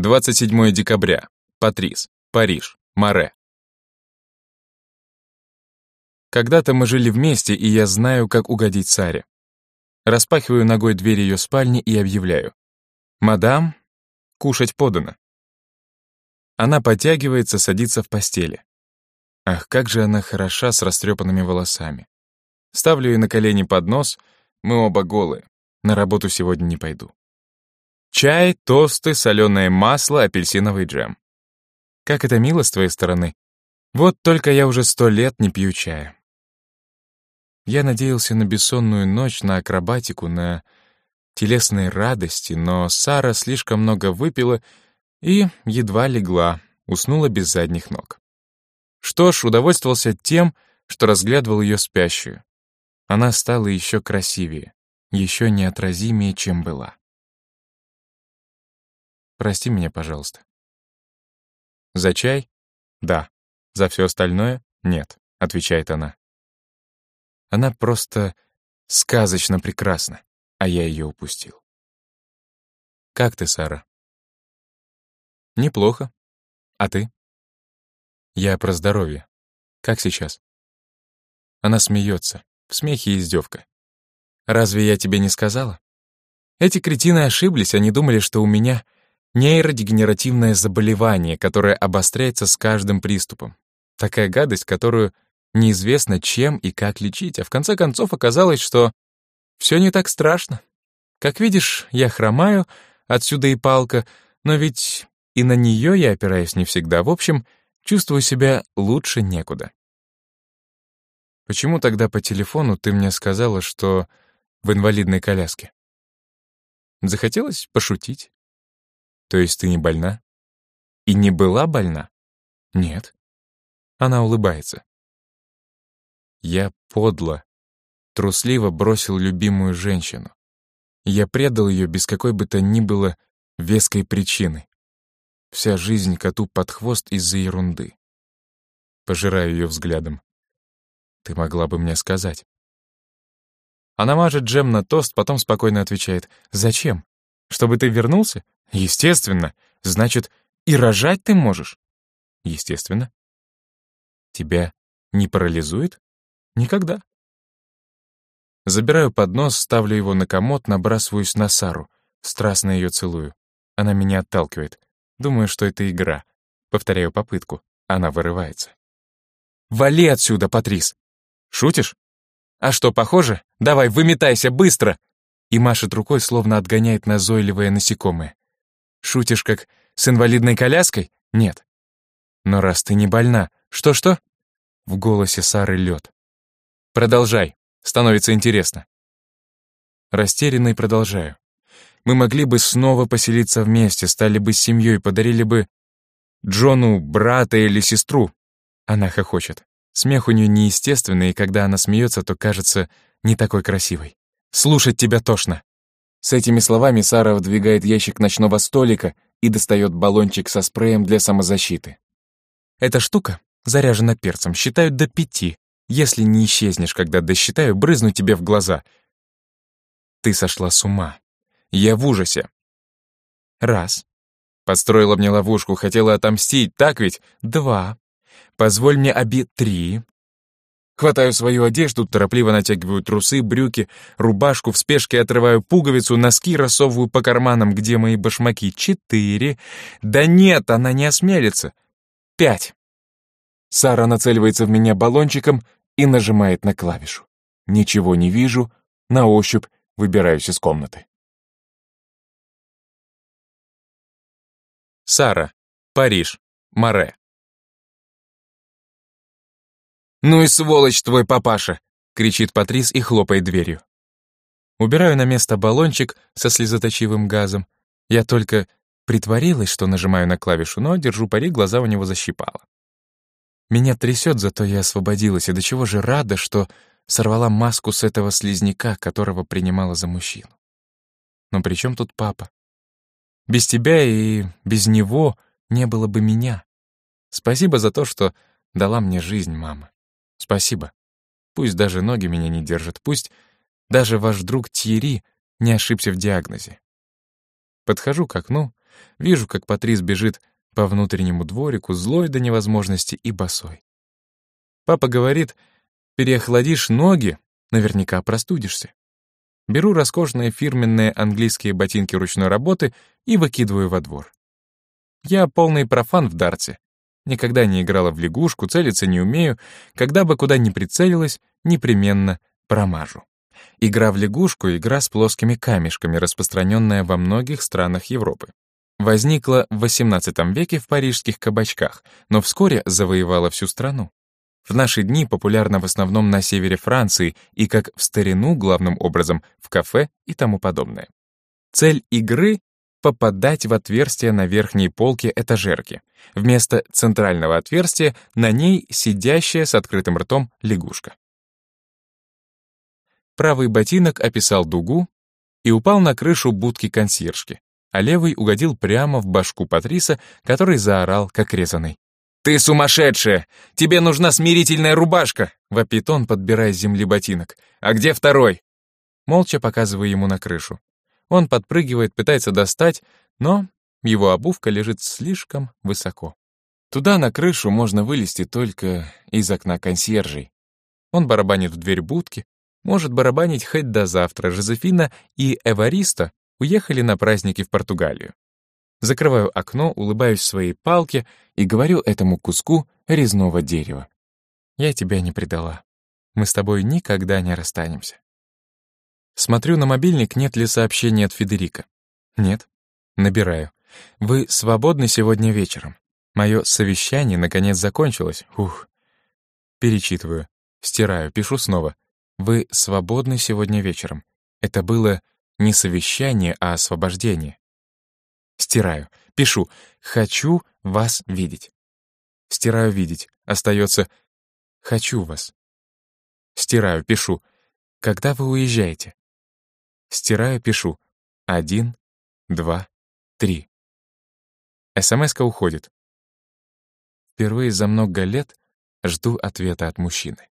27 декабря. Патрис. Париж. Море. Когда-то мы жили вместе, и я знаю, как угодить Саре. Распахиваю ногой дверь ее спальни и объявляю. «Мадам, кушать подано». Она подтягивается, садится в постели. Ах, как же она хороша с растрепанными волосами. Ставлю ей на колени поднос, мы оба голые. На работу сегодня не пойду. Чай, тосты, соленое масло, апельсиновый джем. Как это мило с твоей стороны. Вот только я уже сто лет не пью чая. Я надеялся на бессонную ночь, на акробатику, на телесные радости, но Сара слишком много выпила и едва легла, уснула без задних ног. Что ж, удовольствовался тем, что разглядывал ее спящую. Она стала еще красивее, еще неотразимее, чем была. Прости меня, пожалуйста. За чай? Да. За все остальное? Нет, отвечает она. Она просто сказочно прекрасна, а я ее упустил. Как ты, Сара? Неплохо. А ты? Я про здоровье. Как сейчас? Она смеется. В смехе издевка. Разве я тебе не сказала? Эти кретины ошиблись, они думали, что у меня нейродегенеративное заболевание, которое обостряется с каждым приступом. Такая гадость, которую неизвестно, чем и как лечить, а в конце концов оказалось, что все не так страшно. Как видишь, я хромаю, отсюда и палка, но ведь и на нее я опираюсь не всегда. В общем, Чувствую себя лучше некуда. Почему тогда по телефону ты мне сказала, что в инвалидной коляске? Захотелось пошутить? То есть ты не больна? И не была больна? Нет. Она улыбается. Я подло, трусливо бросил любимую женщину. Я предал ее без какой бы то ни было веской причины. Вся жизнь коту под хвост из-за ерунды. Пожираю ее взглядом. Ты могла бы мне сказать. Она мажет джем на тост, потом спокойно отвечает. «Зачем? Чтобы ты вернулся? Естественно. Значит, и рожать ты можешь?» «Естественно». «Тебя не парализует?» «Никогда». Забираю поднос, ставлю его на комод, набрасываюсь на Сару. Страстно ее целую. Она меня отталкивает. Думаю, что это игра. Повторяю попытку. Она вырывается. «Вали отсюда, Патрис!» «Шутишь?» «А что, похоже? Давай, выметайся, быстро!» И машет рукой, словно отгоняет назойливое насекомое. «Шутишь, как с инвалидной коляской? Нет». «Но раз ты не больна, что-что?» В голосе Сары лед. «Продолжай, становится интересно». Растерянный продолжаю. Мы могли бы снова поселиться вместе, стали бы семьей, подарили бы Джону брата или сестру. Она хохочет. Смех у нее неестественный, и когда она смеется, то кажется не такой красивой. Слушать тебя тошно. С этими словами Сара выдвигает ящик ночного столика и достает баллончик со спреем для самозащиты. Эта штука заряжена перцем, считают до пяти. Если не исчезнешь, когда досчитаю, брызну тебе в глаза. Ты сошла с ума. Я в ужасе. Раз. Подстроила мне ловушку, хотела отомстить, так ведь? Два. Позволь мне оби... Три. Хватаю свою одежду, торопливо натягиваю трусы, брюки, рубашку, в спешке отрываю пуговицу, носки рассовываю по карманам, где мои башмаки. Четыре. Да нет, она не осмелится. Пять. Сара нацеливается в меня баллончиком и нажимает на клавишу. Ничего не вижу, на ощупь выбираюсь из комнаты. Сара, Париж, Море. «Ну и сволочь твой папаша!» — кричит Патрис и хлопает дверью. Убираю на место баллончик со слезоточивым газом. Я только притворилась, что нажимаю на клавишу, но, держу пари, глаза у него защипало. Меня трясет, зато я освободилась, и до чего же рада, что сорвала маску с этого слизняка, которого принимала за мужчину. Но при чем тут папа? Без тебя и без него не было бы меня. Спасибо за то, что дала мне жизнь, мама. Спасибо. Пусть даже ноги меня не держат, пусть даже ваш друг Тьерри не ошибся в диагнозе. Подхожу к окну, Вижу, как Патрис бежит по внутреннему дворику, злой до невозможности и босой. Папа говорит, переохладишь ноги, наверняка простудишься. Беру роскошные фирменные английские ботинки ручной работы и выкидываю во двор. Я полный профан в дарте. Никогда не играла в лягушку, целиться не умею. Когда бы куда ни прицелилась, непременно промажу. Игра в лягушку — игра с плоскими камешками, распространенная во многих странах Европы. Возникла в XVIII веке в парижских кабачках, но вскоре завоевала всю страну. В наши дни популярна в основном на севере Франции и, как в старину, главным образом, в кафе и тому подобное. Цель игры — попадать в отверстие на верхней полке этажерки. Вместо центрального отверстия на ней сидящая с открытым ртом лягушка. Правый ботинок описал дугу и упал на крышу будки консьержки, а левый угодил прямо в башку Патриса, который заорал, как резаный. «Ты сумасшедшая! Тебе нужна смирительная рубашка!» — вопит он, подбирая с земли ботинок. «А где второй?» Молча показываю ему на крышу. Он подпрыгивает, пытается достать, но его обувка лежит слишком высоко. Туда, на крышу, можно вылезти только из окна консьержей. Он барабанит в дверь будки, может барабанить хоть до завтра. Жозефина и Эвариста уехали на праздники в Португалию. Закрываю окно, улыбаюсь своей палке и говорю этому куску резного дерева. «Я тебя не предала. Мы с тобой никогда не расстанемся». Смотрю на мобильник, нет ли сообщения от Федерика. Нет. Набираю. «Вы свободны сегодня вечером?» Мое совещание наконец закончилось. Ух. Перечитываю. Стираю, пишу снова. «Вы свободны сегодня вечером?» Это было не совещание, а освобождение. Стираю. Пишу «Хочу вас видеть». Стираю «видеть». Остается «Хочу вас». Стираю, пишу «Когда вы уезжаете?» Стираю, пишу «Один, два, три». СМС-ка уходит. Впервые за много лет жду ответа от мужчины.